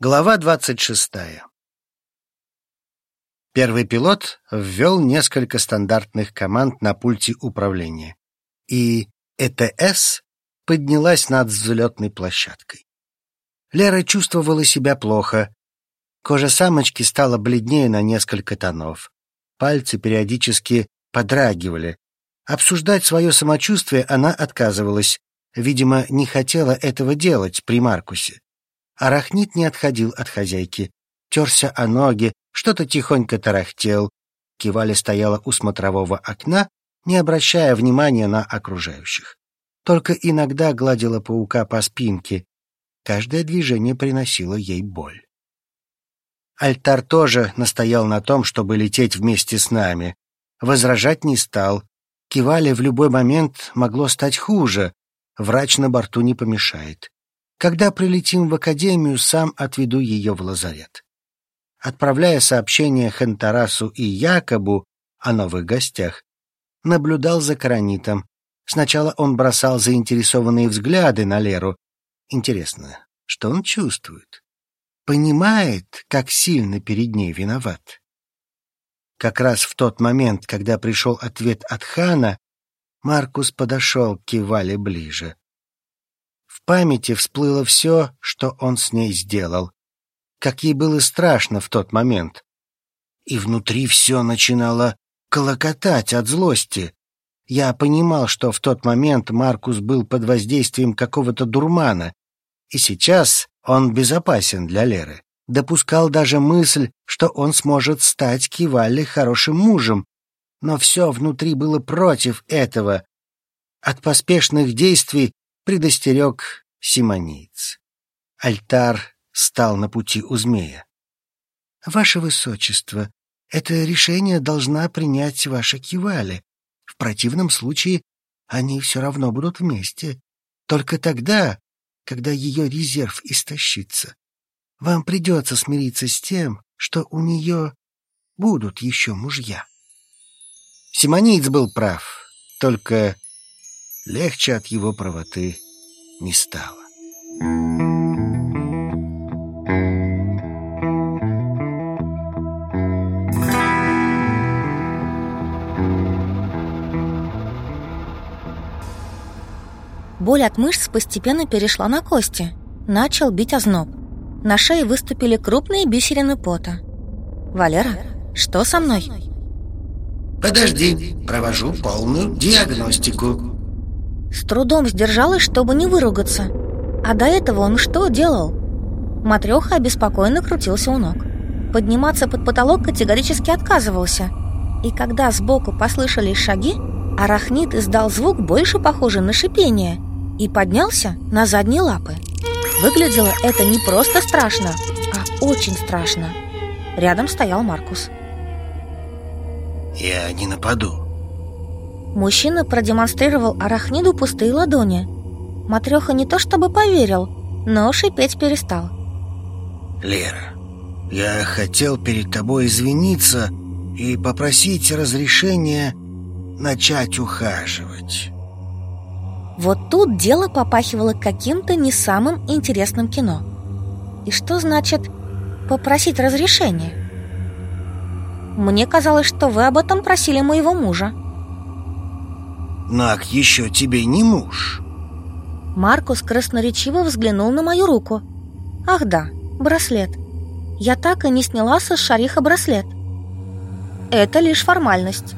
Глава 26. Первый пилот ввел несколько стандартных команд на пульте управления, и ЭТС поднялась над взлетной площадкой. Лера чувствовала себя плохо. Кожа самочки стала бледнее на несколько тонов. Пальцы периодически подрагивали. Обсуждать свое самочувствие она отказывалась. Видимо, не хотела этого делать при Маркусе. Арахнит не отходил от хозяйки, терся о ноги, что-то тихонько тарахтел. Кивали стояла у смотрового окна, не обращая внимания на окружающих. Только иногда гладила паука по спинке. Каждое движение приносило ей боль. Альтар тоже настоял на том, чтобы лететь вместе с нами. Возражать не стал. Кивали в любой момент могло стать хуже. Врач на борту не помешает. Когда прилетим в академию, сам отведу ее в лазарет. Отправляя сообщение Хентарасу и Якобу о новых гостях, наблюдал за Каранитом. Сначала он бросал заинтересованные взгляды на Леру. Интересно, что он чувствует? Понимает, как сильно перед ней виноват. Как раз в тот момент, когда пришел ответ от Хана, Маркус подошел к Кивале ближе. Памяти всплыло все, что он с ней сделал. Как ей было страшно в тот момент. И внутри все начинало колокотать от злости. Я понимал, что в тот момент Маркус был под воздействием какого-то дурмана, и сейчас он безопасен для Леры. Допускал даже мысль, что он сможет стать Кивалли хорошим мужем, но все внутри было против этого. От поспешных действий предостерег симониец. Альтар стал на пути у змея. «Ваше Высочество, это решение должна принять ваша Кивали. В противном случае они все равно будут вместе. Только тогда, когда ее резерв истощится. Вам придется смириться с тем, что у нее будут еще мужья». Симониец был прав, только легче от его правоты не стало. Боль от мышц постепенно перешла на кости. Начал бить озноб. На шее выступили крупные бисерины пота. «Валера, что со мной?» «Подожди, провожу полную диагностику», с трудом сдержалась, чтобы не выругаться. А до этого он что делал? Матреха обеспокоенно крутился у ног. Подниматься под потолок категорически отказывался. И когда сбоку послышались шаги, арахнит издал звук, больше похожий на шипение, и поднялся на задние лапы. Выглядело это не просто страшно, а очень страшно. Рядом стоял Маркус. «Я не нападу», Мужчина продемонстрировал арахниду пустые ладони. Матреха не то чтобы поверил, но шипеть перестал. «Лера, я хотел перед тобой извиниться и попросить разрешения начать ухаживать». Вот тут дело попахивало каким-то не самым интересным кино. И что значит «попросить разрешения»? Мне казалось, что вы об этом просили моего мужа. Нак еще тебе не муж. Маркус красноречиво взглянул на мою руку. Ах да, браслет. Я так и не сняла со шариха браслет. Это лишь формальность.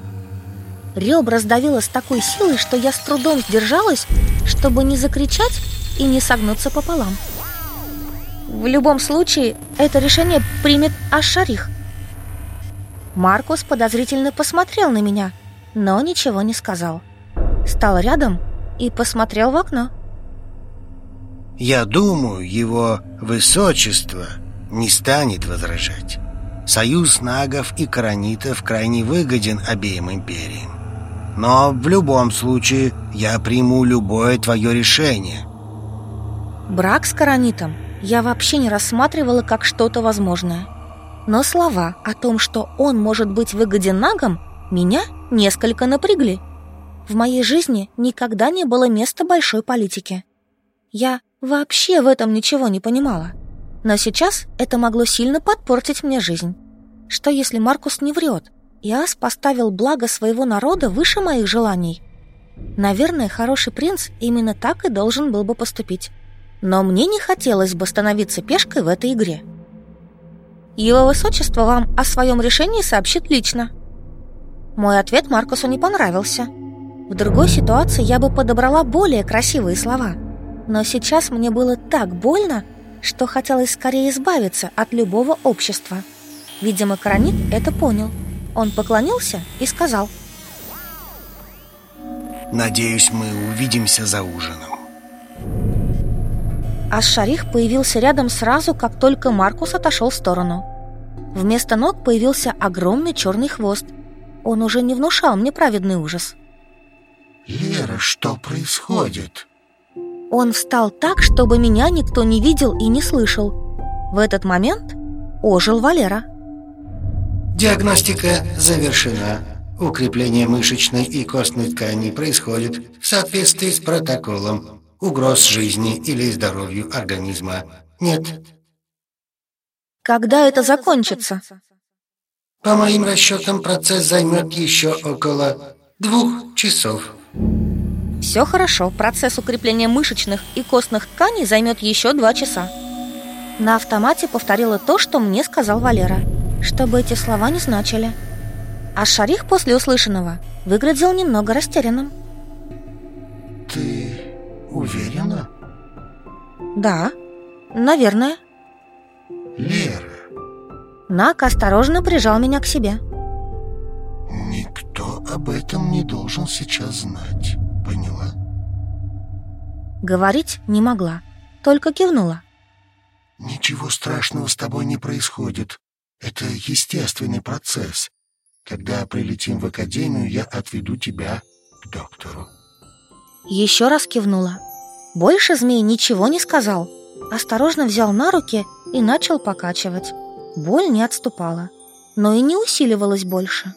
Ребра сдавило с такой силой, что я с трудом сдержалась, чтобы не закричать и не согнуться пополам. В любом случае, это решение примет Аш-Шарих. Маркус подозрительно посмотрел на меня, но ничего не сказал стал рядом и посмотрел в окно. «Я думаю, его высочество не станет возражать. Союз нагов и коронитов крайне выгоден обеим империям. Но в любом случае я приму любое твое решение». Брак с коронитом я вообще не рассматривала как что-то возможное. Но слова о том, что он может быть выгоден нагам, меня несколько напрягли. В моей жизни никогда не было места большой политики. Я вообще в этом ничего не понимала. Но сейчас это могло сильно подпортить мне жизнь. Что если Маркус не врет, и Ас поставил благо своего народа выше моих желаний? Наверное, хороший принц именно так и должен был бы поступить. Но мне не хотелось бы становиться пешкой в этой игре. Его высочество вам о своем решении сообщит лично. Мой ответ Маркусу не понравился. В другой ситуации я бы подобрала более красивые слова. Но сейчас мне было так больно, что хотелось скорее избавиться от любого общества. Видимо, Кранит это понял. Он поклонился и сказал. «Надеюсь, мы увидимся за ужином». А Шарих появился рядом сразу, как только Маркус отошел в сторону. Вместо ног появился огромный черный хвост. Он уже не внушал мне праведный ужас. «Лера, что происходит?» Он встал так, чтобы меня никто не видел и не слышал. В этот момент ожил Валера. Диагностика завершена. Укрепление мышечной и костной ткани происходит в соответствии с протоколом. Угроз жизни или здоровью организма нет. Когда это закончится? По моим расчетам, процесс займет еще около двух часов. Все хорошо, процесс укрепления мышечных и костных тканей займет еще два часа. На автомате повторила то, что мне сказал Валера, чтобы эти слова не значили. А Шарих после услышанного выглядел немного растерянным. Ты уверена? Да, наверное. Лера. Нак осторожно прижал меня к себе. Никто об этом не должен сейчас знать. Говорить не могла, только кивнула. Ничего страшного с тобой не происходит. Это естественный процесс. Когда прилетим в академию, я отведу тебя к доктору. Еще раз кивнула. Больше змей ничего не сказал. Осторожно взял на руки и начал покачивать. Боль не отступала, но и не усиливалась больше.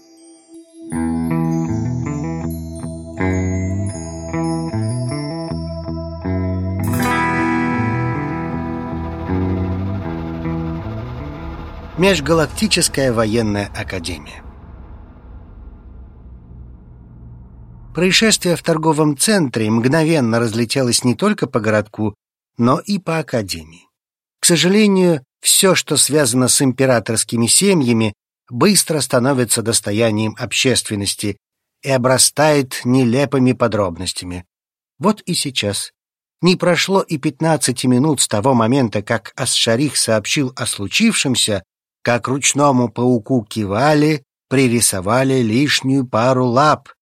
Межгалактическая военная академия. Происшествие в торговом центре мгновенно разлетелось не только по городку, но и по академии. К сожалению, все, что связано с императорскими семьями, быстро становится достоянием общественности и обрастает нелепыми подробностями. Вот и сейчас. Не прошло и пятнадцати минут с того момента, как Асшарих сообщил о случившемся, как ручному пауку кивали, пририсовали лишнюю пару лап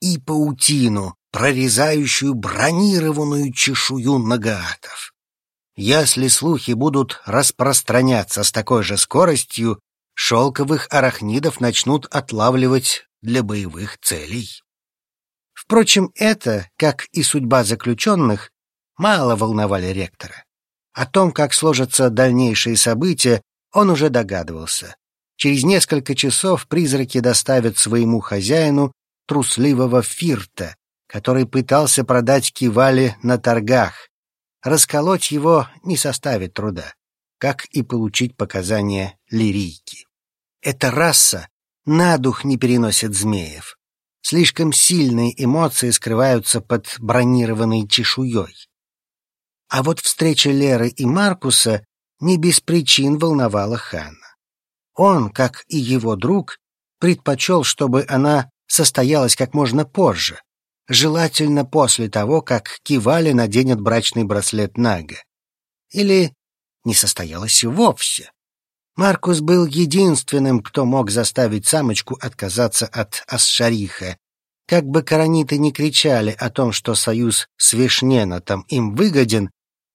и паутину, прорезающую бронированную чешую нагаатов. Если слухи будут распространяться с такой же скоростью, шелковых арахнидов начнут отлавливать для боевых целей. Впрочем, это, как и судьба заключенных, мало волновали ректора. О том, как сложатся дальнейшие события, он уже догадывался. Через несколько часов призраки доставят своему хозяину трусливого фирта, который пытался продать Кивали на торгах. Расколоть его не составит труда, как и получить показания лирийки. Эта раса на дух не переносит змеев. Слишком сильные эмоции скрываются под бронированной чешуей. А вот встреча Леры и Маркуса не без причин волновала хана. Он, как и его друг, предпочел, чтобы она состоялась как можно позже, желательно после того, как Кивали наденет брачный браслет Нага. Или не состоялась вовсе. Маркус был единственным, кто мог заставить самочку отказаться от Асшариха. Как бы корониты не кричали о том, что союз с Вишненотом им выгоден,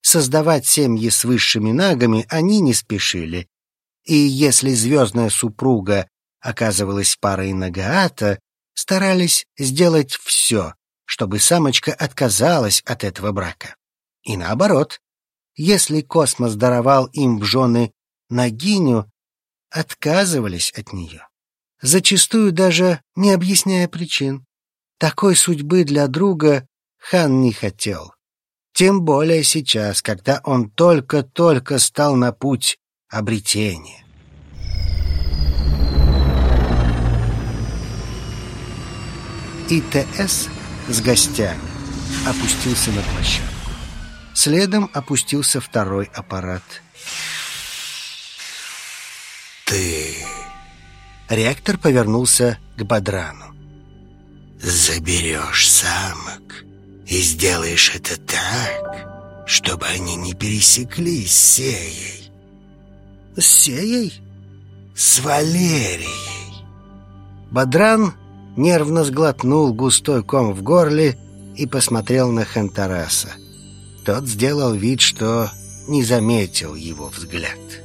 Создавать семьи с высшими нагами они не спешили. И если звездная супруга оказывалась парой Нагаата, старались сделать все, чтобы самочка отказалась от этого брака. И наоборот, если космос даровал им в жены Нагиню, отказывались от нее. Зачастую даже не объясняя причин. Такой судьбы для друга хан не хотел. Тем более сейчас, когда он только-только стал на путь обретения. ИТС с гостями опустился на площадку. Следом опустился второй аппарат. «Ты...» Ректор повернулся к Бадрану. «Заберешь самок и сделаешь это так, чтобы они не пересеклись с Сеей». «С Сеей?» «С Валерией». Бадран нервно сглотнул густой ком в горле и посмотрел на Хантараса. Тот сделал вид, что не заметил его взгляд.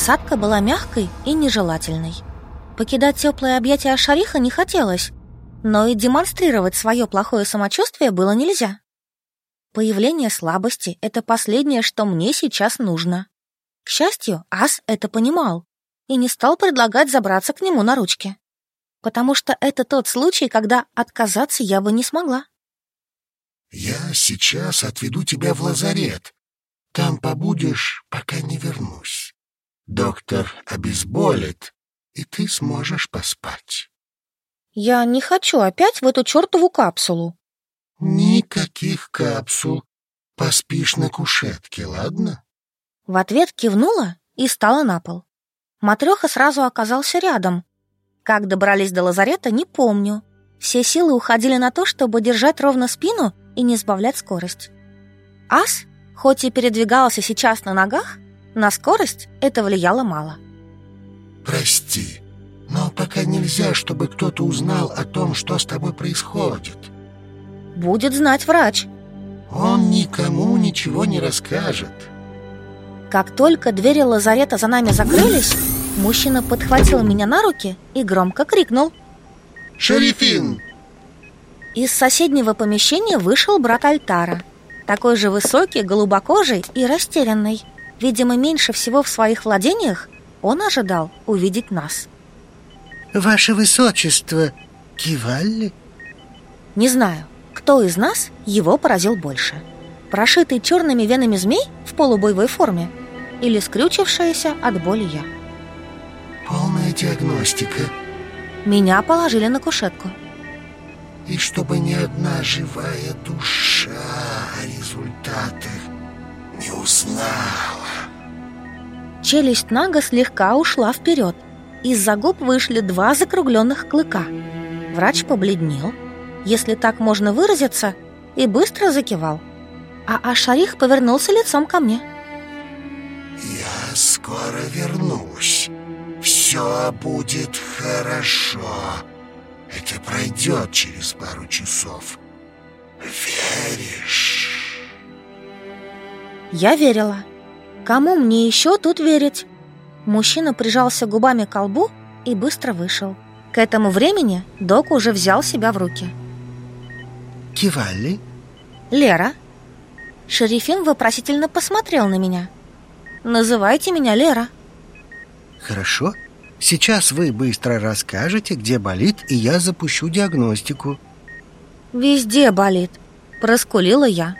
Посадка была мягкой и нежелательной. Покидать теплое объятие Шариха не хотелось, но и демонстрировать свое плохое самочувствие было нельзя. Появление слабости — это последнее, что мне сейчас нужно. К счастью, Ас это понимал и не стал предлагать забраться к нему на ручки. Потому что это тот случай, когда отказаться я бы не смогла. «Я сейчас отведу тебя в лазарет. Там побудешь, пока не вернусь. Доктор обезболит, и ты сможешь поспать». Я не хочу опять в эту чертову капсулу. «Никаких капсул. Поспишь на кушетке, ладно?» В ответ кивнула и стала на пол. Матреха сразу оказался рядом. Как добрались до лазарета, не помню. Все силы уходили на то, чтобы держать ровно спину и не сбавлять скорость. Ас, хоть и передвигался сейчас на ногах, на скорость это влияло мало. «Прости, но пока нельзя, чтобы кто-то узнал о том, что с тобой происходит». «Будет знать врач». «Он никому ничего не расскажет». Как только двери лазарета за нами закрылись, мужчина подхватил меня на руки и громко крикнул. «Шерифин!» Из соседнего помещения вышел брат Альтара, такой же высокий, голубокожий и растерянный. Видимо, меньше всего в своих владениях он ожидал увидеть нас. «Ваше Высочество, Кивалли?» Не знаю, кто из нас его поразил больше. Прошитый черными венами змей в полубоевой форме или скрючившаяся от боли я. Полная диагностика. Меня положили на кушетку. И чтобы ни одна живая душа о результатах не узнала. Челюсть Нага слегка ушла вперед. Из-за губ вышли два закругленных клыка. Врач побледнел, если так можно выразиться, и быстро закивал. А Ашарих повернулся лицом ко мне. Я скоро вернусь. Все будет хорошо. Это пройдет через пару часов. Веришь? Я верила. Кому мне еще тут верить? Мужчина прижался губами к колбу и быстро вышел. К этому времени док уже взял себя в руки. Кивалли? Лера? Шерифин вопросительно посмотрел на меня. Называйте меня Лера. Хорошо. Сейчас вы быстро расскажете, где болит, и я запущу диагностику. Везде болит, проскулила я.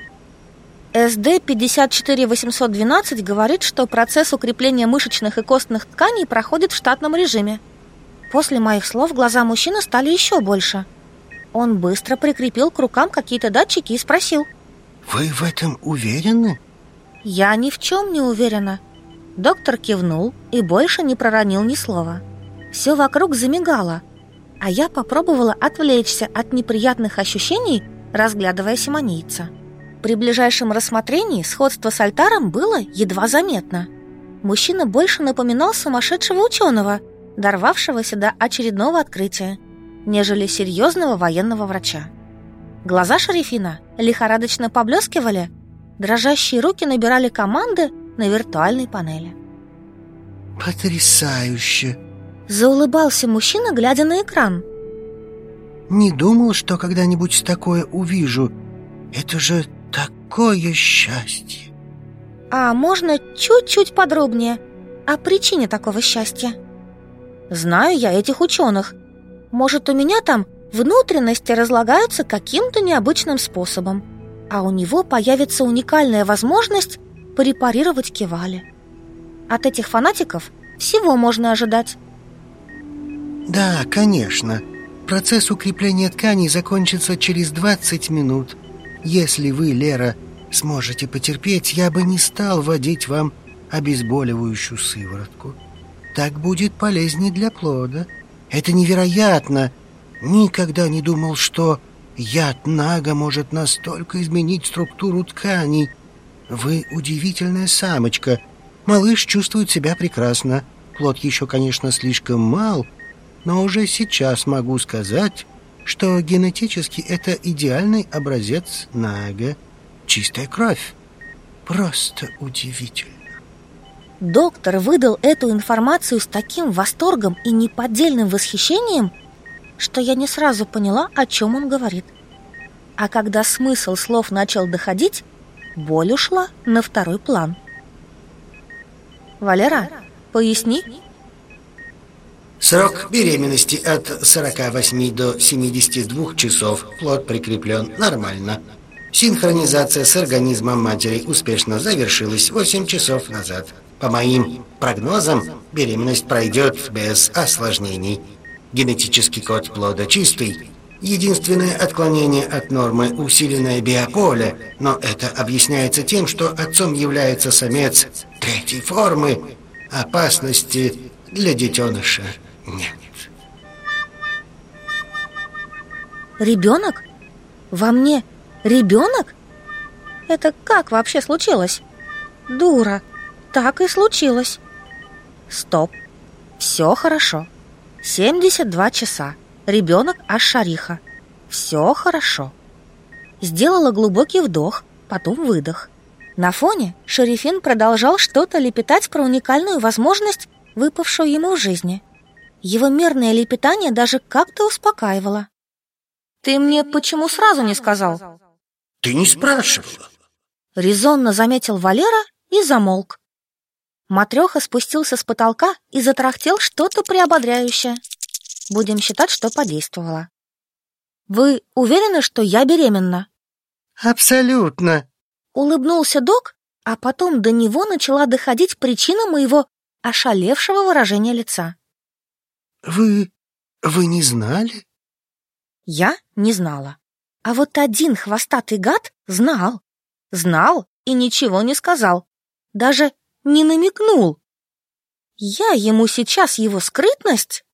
СД 54812 говорит, что процесс укрепления мышечных и костных тканей проходит в штатном режиме. После моих слов глаза мужчины стали еще больше. Он быстро прикрепил к рукам какие-то датчики и спросил. Вы в этом уверены? Я ни в чем не уверена. Доктор кивнул и больше не проронил ни слова. Все вокруг замигало, а я попробовала отвлечься от неприятных ощущений, разглядывая симонийца. При ближайшем рассмотрении сходство с альтаром было едва заметно. Мужчина больше напоминал сумасшедшего ученого, дорвавшегося до очередного открытия, нежели серьезного военного врача. Глаза шерифина лихорадочно поблескивали, дрожащие руки набирали команды на виртуальной панели. Потрясающе! Заулыбался мужчина, глядя на экран. Не думал, что когда-нибудь такое увижу. Это же такое счастье. А можно чуть-чуть подробнее? о причине такого счастья. Знаю я этих ученых. Может, у меня там внутренности разлагаются каким-то необычным способом, а у него появится уникальная возможность порепарировать кивали. От этих фанатиков всего можно ожидать. Да, конечно. Процесс укрепления тканей закончится через 20 минут. Если вы, Лера, сможете потерпеть, я бы не стал вводить вам обезболивающую сыворотку. Так будет полезнее для плода. Это невероятно. Никогда не думал, что яд Нага может настолько изменить структуру тканей. Вы удивительная самочка. Малыш чувствует себя прекрасно. Плод еще, конечно, слишком мал, но уже сейчас могу сказать, что генетически это идеальный образец Нага. Чистая кровь. Просто удивительно. Доктор выдал эту информацию с таким восторгом и неподдельным восхищением, что я не сразу поняла, о чем он говорит. А когда смысл слов начал доходить, боль ушла на второй план. Валера, поясни. Срок беременности от 48 до 72 часов. Плод прикреплен нормально. Синхронизация с организмом матери успешно завершилась 8 часов назад. По моим прогнозам, беременность пройдет без осложнений. Генетический код плода чистый. Единственное отклонение от нормы – усиленное биополе, но это объясняется тем, что отцом является самец третьей формы. Опасности для детеныша нет. Ребенок? Во мне ребенок? Это как вообще случилось? Дура, так и случилось. Стоп, все хорошо. 72 часа. Ребенок аж шариха. Все хорошо. Сделала глубокий вдох, потом выдох. На фоне Шерифин продолжал что-то лепетать про уникальную возможность, выпавшую ему в жизни. Его мерное лепетание даже как-то успокаивало. «Ты мне почему сразу не сказал?» «Ты не спрашивала». Резонно заметил Валера и замолк. Матреха спустился с потолка и затарахтел что-то приободряющее. Будем считать, что подействовало. «Вы уверены, что я беременна?» Абсолютно. Улыбнулся док, а потом до него начала доходить причина моего ошалевшего выражения лица. Вы... вы не знали? Я не знала. А вот один хвостатый гад знал. Знал и ничего не сказал. Даже не намекнул. Я ему сейчас его скрытность